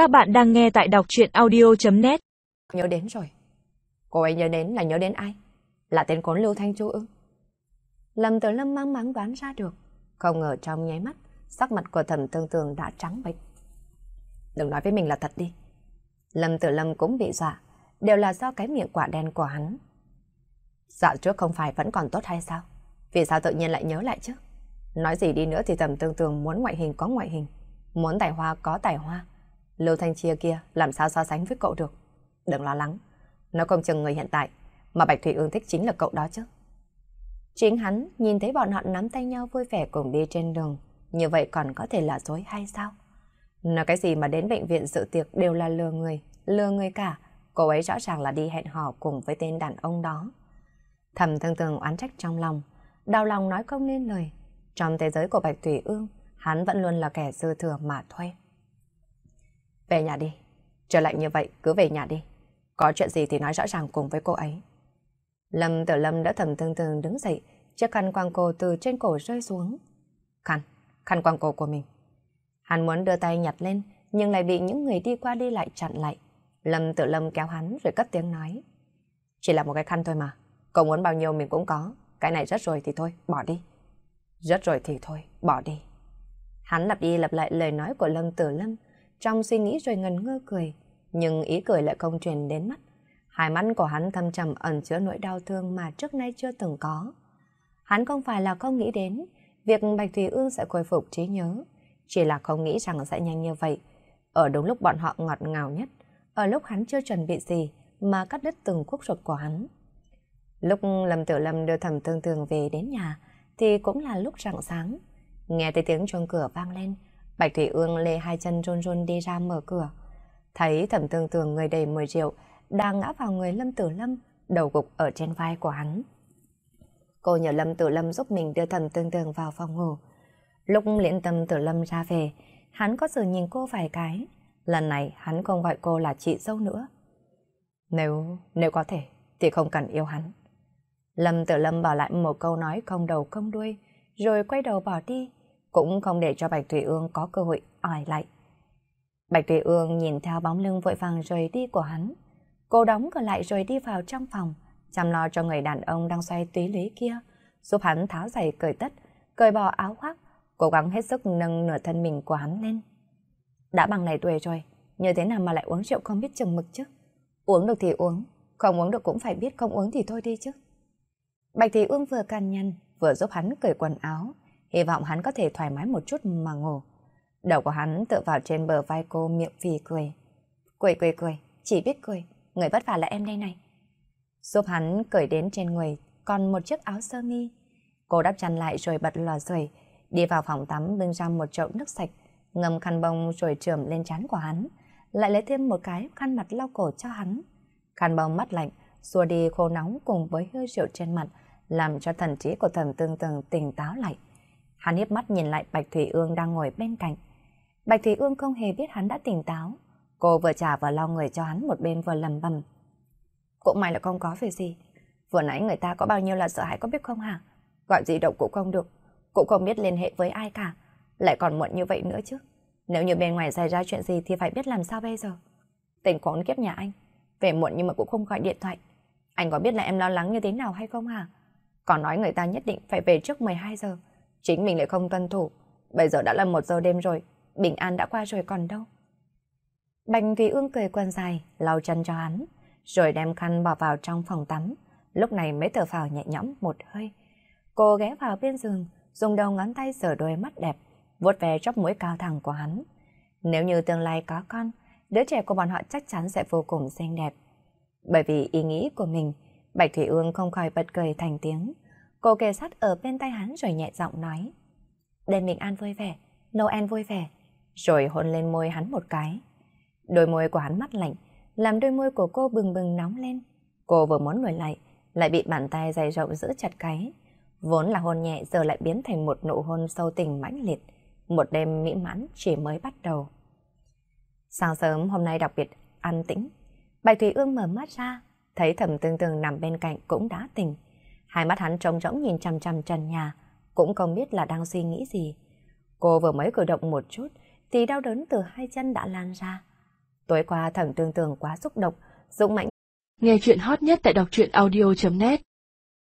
Các bạn đang nghe tại đọc chuyện audio.net Nhớ đến rồi. Cô ấy nhớ đến là nhớ đến ai? Là tên cốn Lưu Thanh Chu ư? Lâm Tử Lâm mang mắng đoán ra được. Không ngờ trong nháy mắt, sắc mặt của thẩm tương tường đã trắng bệch. Đừng nói với mình là thật đi. Lâm Tử Lâm cũng bị dọa, đều là do cái miệng quả đen của hắn. Dạo trước không phải vẫn còn tốt hay sao? Vì sao tự nhiên lại nhớ lại chứ? Nói gì đi nữa thì thẩm tương tường muốn ngoại hình có ngoại hình, muốn tài hoa có tài hoa. Lưu Thanh Chia kia làm sao so sánh với cậu được? Đừng lo lắng, nó không chừng người hiện tại mà Bạch Thủy Ương thích chính là cậu đó chứ. Chính hắn nhìn thấy bọn họ nắm tay nhau vui vẻ cùng đi trên đường, như vậy còn có thể là dối hay sao? Nói cái gì mà đến bệnh viện dự tiệc đều là lừa người, lừa người cả, cô ấy rõ ràng là đi hẹn hò cùng với tên đàn ông đó. Thầm thương thường oán trách trong lòng, đau lòng nói không nên lời. Trong thế giới của Bạch Thủy Ương, hắn vẫn luôn là kẻ dư thừa mà thôi. Về nhà đi, trở lạnh như vậy cứ về nhà đi. Có chuyện gì thì nói rõ ràng cùng với cô ấy. Lâm Tử Lâm đã thầm thương thương đứng dậy, chiếc khăn quàng cổ từ trên cổ rơi xuống. Khăn, khăn quàng cổ của mình. Hắn muốn đưa tay nhặt lên, nhưng lại bị những người đi qua đi lại chặn lại. Lâm Tử Lâm kéo hắn rồi cất tiếng nói. Chỉ là một cái khăn thôi mà, cậu muốn bao nhiêu mình cũng có. Cái này rất rồi thì thôi, bỏ đi. Rất rồi thì thôi, bỏ đi. Hắn lặp đi lặp lại lời nói của Lâm Tử Lâm, trong suy nghĩ rồi ngần ngơ cười, nhưng ý cười lại không truyền đến mắt. Hai mắt của hắn thâm trầm ẩn chứa nỗi đau thương mà trước nay chưa từng có. Hắn không phải là không nghĩ đến việc Bạch Thủy Ương sẽ khôi phục trí nhớ, chỉ là không nghĩ rằng sẽ nhanh như vậy. Ở đúng lúc bọn họ ngọt ngào nhất, ở lúc hắn chưa chuẩn bị gì mà cắt đứt từng khúc ruột của hắn. Lúc Lâm Tử Lâm đưa thẩm tương tường về đến nhà thì cũng là lúc rạng sáng. Nghe thấy tiếng chuông cửa vang lên, Bạch Thủy Ương lê hai chân run run đi ra mở cửa. Thấy thẩm tương tường người đầy 10 triệu đang ngã vào người Lâm Tử Lâm, đầu gục ở trên vai của hắn. Cô nhờ Lâm Tử Lâm giúp mình đưa thẩm tương tường vào phòng ngủ. Lúc liễn tâm Tử Lâm ra về, hắn có sự nhìn cô vài cái. Lần này hắn không gọi cô là chị dâu nữa. Nếu, nếu có thể, thì không cần yêu hắn. Lâm Tử Lâm bỏ lại một câu nói không đầu không đuôi, rồi quay đầu bỏ đi, cũng không để cho Bạch Thủy Ương có cơ hội ỏi lại. Bạch Thủy Ương nhìn theo bóng lưng vội vàng rời đi của hắn. Cô đóng cửa lại rồi đi vào trong phòng, chăm lo cho người đàn ông đang xoay túy lý kia, giúp hắn tháo giày cởi tất, cởi bỏ áo khoác, cố gắng hết sức nâng nửa thân mình của hắn lên. Đã bằng này tuổi rồi, như thế nào mà lại uống rượu không biết chừng mực chứ? Uống được thì uống, không uống được cũng phải biết không uống thì thôi đi chứ. Bạch Thị Ương vừa can nhăn, vừa giúp hắn cởi quần áo, hy vọng hắn có thể thoải mái một chút mà ngủ. Đầu của hắn tựa vào trên bờ vai cô miệng phì cười. Cười cười cười, chỉ biết cười, người vất vả là em đây này. Giúp hắn cởi đến trên người còn một chiếc áo sơ mi. Cô đắp chăn lại rồi bật lò sưởi, đi vào phòng tắm bưng ra một chậu nước sạch, ngâm khăn bông rồi trườm lên trán của hắn, lại lấy thêm một cái khăn mặt lau cổ cho hắn. Khăn bông mắt lạnh, xua đi khô nóng cùng với hơi rượu trên mặt, làm cho thần trí của thần tương tường tỉnh táo lại. Hắn hiếp mắt nhìn lại Bạch Thủy Ương đang ngồi bên cạnh. Bạch Thủy Ương không hề biết hắn đã tỉnh táo. Cô vừa trả vừa lau người cho hắn một bên vừa lầm bầm. Cũng may là không có việc gì. Vừa nãy người ta có bao nhiêu là sợ hãi có biết không hả? Gọi gì động cũng không được. Cũng không biết liên hệ với ai cả. Lại còn muộn như vậy nữa chứ. Nếu như bên ngoài xảy ra chuyện gì thì phải biết làm sao bây giờ. Tình khốn kiếp nhà anh. Về muộn nhưng mà cũng không gọi điện thoại. Anh có biết là em lo lắng như thế nào hay không hả? Còn nói người ta nhất định phải về trước 12 giờ. Chính mình lại không tuân thủ. Bây giờ đã là một giờ đêm rồi. Bình an đã qua rồi còn đâu. Bạch Thủy Ương cười quần dài, lau chân cho hắn, rồi đem khăn bỏ vào trong phòng tắm. Lúc này mới thở phào nhẹ nhõm một hơi. Cô ghé vào bên giường, dùng đầu ngón tay sờ đôi mắt đẹp, vuốt về chóp mũi cao thẳng của hắn. Nếu như tương lai có con, đứa trẻ của bọn họ chắc chắn sẽ vô cùng xinh đẹp. Bởi vì ý nghĩ của mình, Bạch Thủy Ương không khỏi bật cười thành tiếng. Cô kề sát ở bên tay hắn rồi nhẹ giọng nói. Đêm mình an vui vẻ, Noel vui vẻ. Rồi hôn lên môi hắn một cái. Đôi môi của hắn mắt lạnh, làm đôi môi của cô bừng bừng nóng lên. Cô vừa muốn nổi lại, lại bị bàn tay dày rộng giữ chặt cái. Vốn là hôn nhẹ giờ lại biến thành một nụ hôn sâu tình mãnh liệt. Một đêm mỹ mãn chỉ mới bắt đầu. Sáng sớm hôm nay đặc biệt an tĩnh. Bạch Thủy Ương mở mắt ra, thấy thẩm tương tương nằm bên cạnh cũng đã tỉnh. Hai mắt hắn trống rỗng nhìn chằm chằm trần nhà, cũng không biết là đang suy nghĩ gì. Cô vừa mới cử động một chút, thì đau đớn từ hai chân đã lan ra. Tối qua thẩm tương tường quá xúc động, dũng mạnh. Nghe chuyện hot nhất tại đọc truyện audio.net